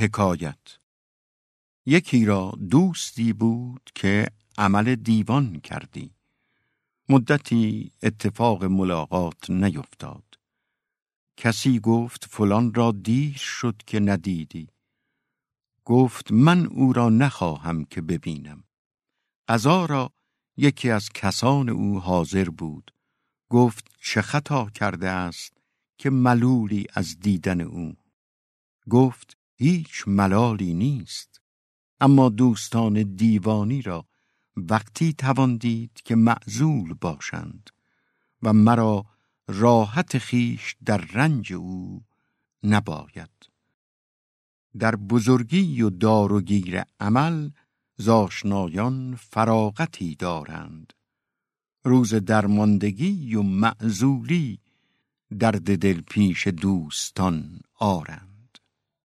حکایت. یکی را دوستی بود که عمل دیوان کردی. مدتی اتفاق ملاقات نیفتاد. کسی گفت فلان را دیر شد که ندیدی. گفت من او را نخواهم که ببینم. قضا را یکی از کسان او حاضر بود. گفت چه خطا کرده است که ملولی از دیدن او. گفت هیچ ملالی نیست. اما دوستان دیوانی را وقتی توان دید که معزول باشند و مرا راحت خیش در رنج او نباید. در بزرگی و دار و گیر عمل زاشنایان فراغتی دارند. روز درماندگی و معزولی درد دل پیش دوستان آرند.